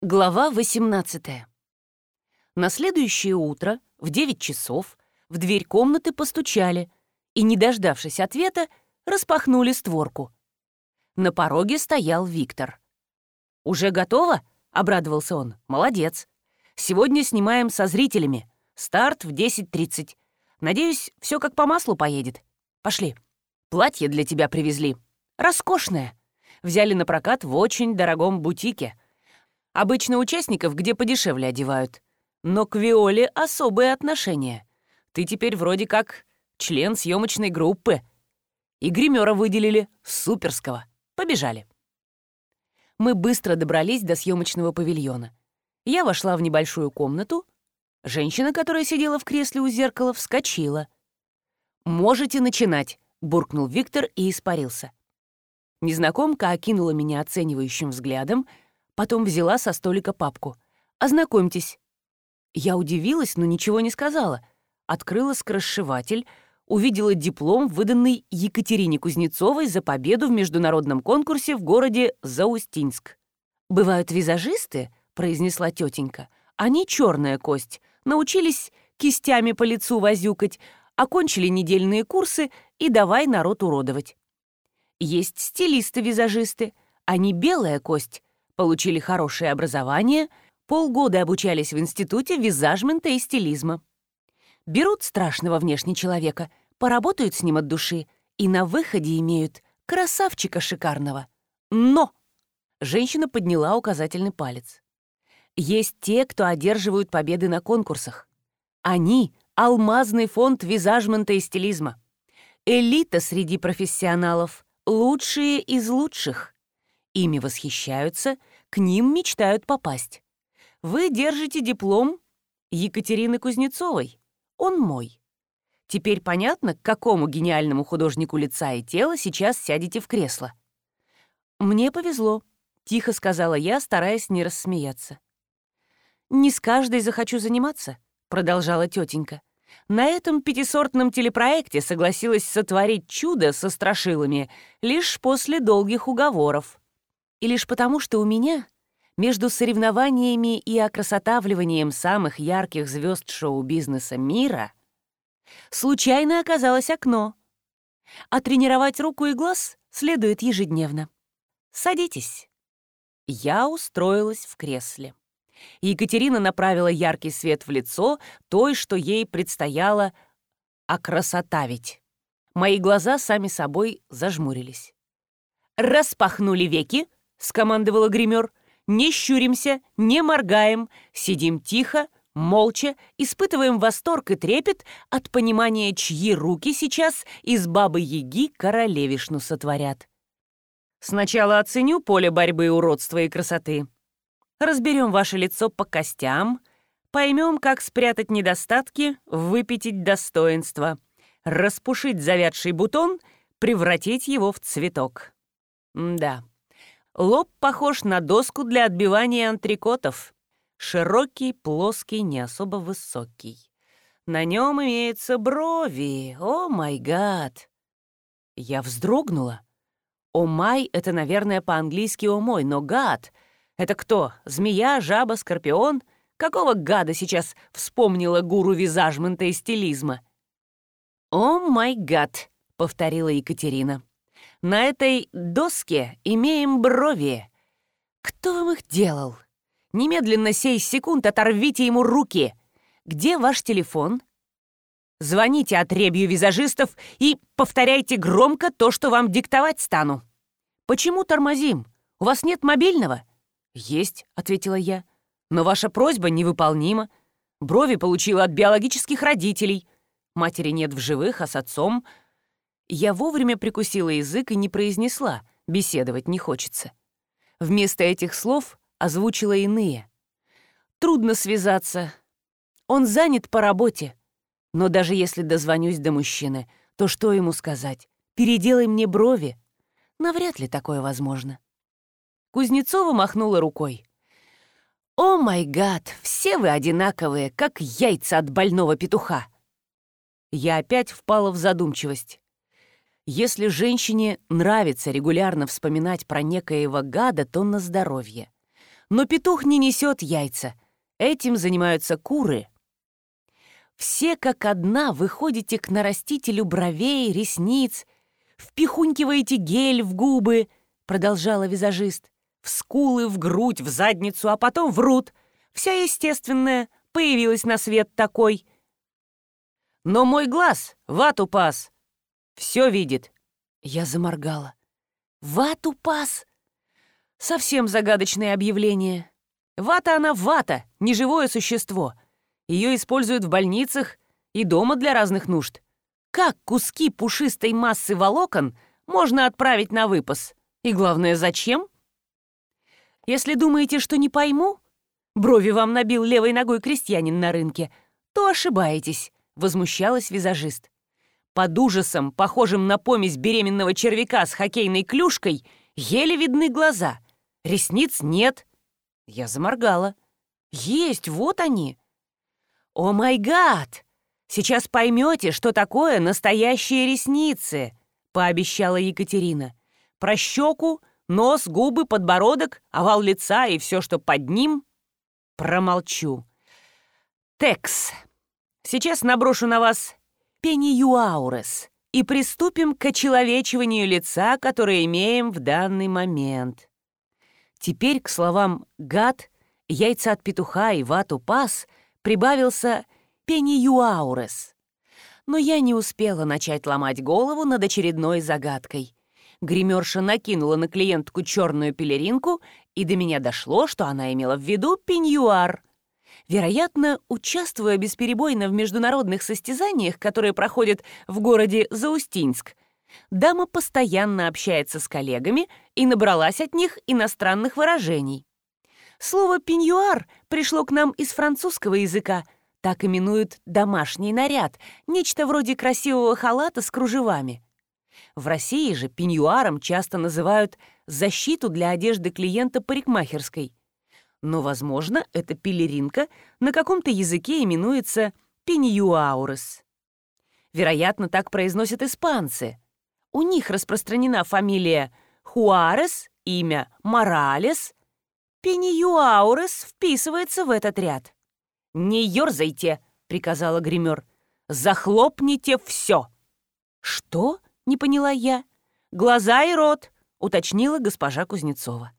Глава 18. На следующее утро в 9 часов в дверь комнаты постучали и, не дождавшись ответа, распахнули створку. На пороге стоял Виктор. «Уже готово?» — обрадовался он. «Молодец. Сегодня снимаем со зрителями. Старт в 10.30. Надеюсь, все как по маслу поедет. Пошли. Платье для тебя привезли. Роскошное. Взяли на прокат в очень дорогом бутике. Обычно участников где подешевле одевают. Но к Виоле особое отношение. Ты теперь вроде как член съемочной группы. И гримера выделили, суперского. Побежали. Мы быстро добрались до съемочного павильона. Я вошла в небольшую комнату. Женщина, которая сидела в кресле у зеркала, вскочила. «Можете начинать», — буркнул Виктор и испарился. Незнакомка окинула меня оценивающим взглядом — Потом взяла со столика папку. «Ознакомьтесь». Я удивилась, но ничего не сказала. Открыла скоросшиватель, увидела диплом, выданный Екатерине Кузнецовой за победу в международном конкурсе в городе Заустинск. «Бывают визажисты», — произнесла тетенька. «Они черная кость, научились кистями по лицу возюкать, окончили недельные курсы и давай народ уродовать. Есть стилисты-визажисты, они белая кость, получили хорошее образование, полгода обучались в институте визажмента и стилизма. Берут страшного внешне человека, поработают с ним от души и на выходе имеют красавчика шикарного. Но! Женщина подняла указательный палец. Есть те, кто одерживают победы на конкурсах. Они — алмазный фонд визажмента и стилизма. Элита среди профессионалов, лучшие из лучших. Ими восхищаются — к ним мечтают попасть. Вы держите диплом Екатерины Кузнецовой. Он мой. Теперь понятно, к какому гениальному художнику лица и тела сейчас сядете в кресло. «Мне повезло», — тихо сказала я, стараясь не рассмеяться. «Не с каждой захочу заниматься», — продолжала тетенька. На этом пятисортном телепроекте согласилась сотворить чудо со страшилами лишь после долгих уговоров. И лишь потому, что у меня между соревнованиями и окрасотавливанием самых ярких звезд шоу-бизнеса мира случайно оказалось окно. А тренировать руку и глаз следует ежедневно. Садитесь. Я устроилась в кресле. Екатерина направила яркий свет в лицо той, что ей предстояло окрасотавить. Мои глаза сами собой зажмурились. Распахнули веки —— скомандовала гример. «Не щуримся, не моргаем, сидим тихо, молча, испытываем восторг и трепет от понимания, чьи руки сейчас из бабы-яги королевишну сотворят. Сначала оценю поле борьбы уродства и красоты. Разберем ваше лицо по костям, поймем, как спрятать недостатки, выпятить достоинство, распушить завядший бутон, превратить его в цветок. М да, Лоб похож на доску для отбивания антрикотов. Широкий, плоский, не особо высокий. На нем имеются брови. О май гад! Я вздрогнула. О май — это, наверное, по-английски о мой, но гад — это кто? Змея, жаба, скорпион? Какого гада сейчас вспомнила гуру визажмента и стилизма? О май гад! — повторила Екатерина. На этой доске имеем брови. Кто вам их делал? Немедленно сей секунд оторвите ему руки. Где ваш телефон? Звоните отребью визажистов и повторяйте громко то, что вам диктовать стану. Почему тормозим? У вас нет мобильного? Есть, ответила я. Но ваша просьба невыполнима. Брови получила от биологических родителей. Матери нет в живых, а с отцом я вовремя прикусила язык и не произнесла «беседовать не хочется». Вместо этих слов озвучила иные. «Трудно связаться. Он занят по работе. Но даже если дозвонюсь до мужчины, то что ему сказать? Переделай мне брови. Навряд ли такое возможно». Кузнецова махнула рукой. «О май гад, все вы одинаковые, как яйца от больного петуха!» Я опять впала в задумчивость. Если женщине нравится регулярно вспоминать про некоего гада, то на здоровье. Но петух не несет яйца. Этим занимаются куры. Все как одна выходите к нарастителю бровей, ресниц, впихунькиваете гель в губы, продолжала визажист, в скулы, в грудь, в задницу, а потом в врут. Вся естественная появилась на свет такой. Но мой глаз вату пас. Все видит». Я заморгала. «Вату пас!» Совсем загадочное объявление. Вата она вата, неживое существо. Ее используют в больницах и дома для разных нужд. Как куски пушистой массы волокон можно отправить на выпас? И главное, зачем? Если думаете, что не пойму, брови вам набил левой ногой крестьянин на рынке, то ошибаетесь, возмущалась визажист. Под ужасом, похожим на помесь беременного червяка с хоккейной клюшкой, еле видны глаза. Ресниц нет. Я заморгала. Есть, вот они. О май гад! Сейчас поймете, что такое настоящие ресницы, пообещала Екатерина. Про щеку, нос, губы, подбородок, овал лица и все, что под ним, промолчу. Текс. Сейчас наброшу на вас пеньюаурес, и приступим к очеловечиванию лица, которое имеем в данный момент. Теперь к словам «гад», «яйца от петуха» и «вату пас» прибавился «пеньюаурес». Но я не успела начать ломать голову над очередной загадкой. Гримерша накинула на клиентку черную пелеринку, и до меня дошло, что она имела в виду пеньюар — вероятно, участвуя бесперебойно в международных состязаниях, которые проходят в городе Заустинск. Дама постоянно общается с коллегами и набралась от них иностранных выражений. Слово «пеньюар» пришло к нам из французского языка. Так именуют домашний наряд, нечто вроде красивого халата с кружевами. В России же пеньюаром часто называют защиту для одежды клиента парикмахерской но, возможно, эта пелеринка на каком-то языке именуется пеньюаурес. Вероятно, так произносят испанцы. У них распространена фамилия Хуарес, имя Моралес. Пеньюаурес вписывается в этот ряд. «Не ерзайте!» — приказала гример. «Захлопните все!» «Что?» — не поняла я. «Глаза и рот!» — уточнила госпожа Кузнецова.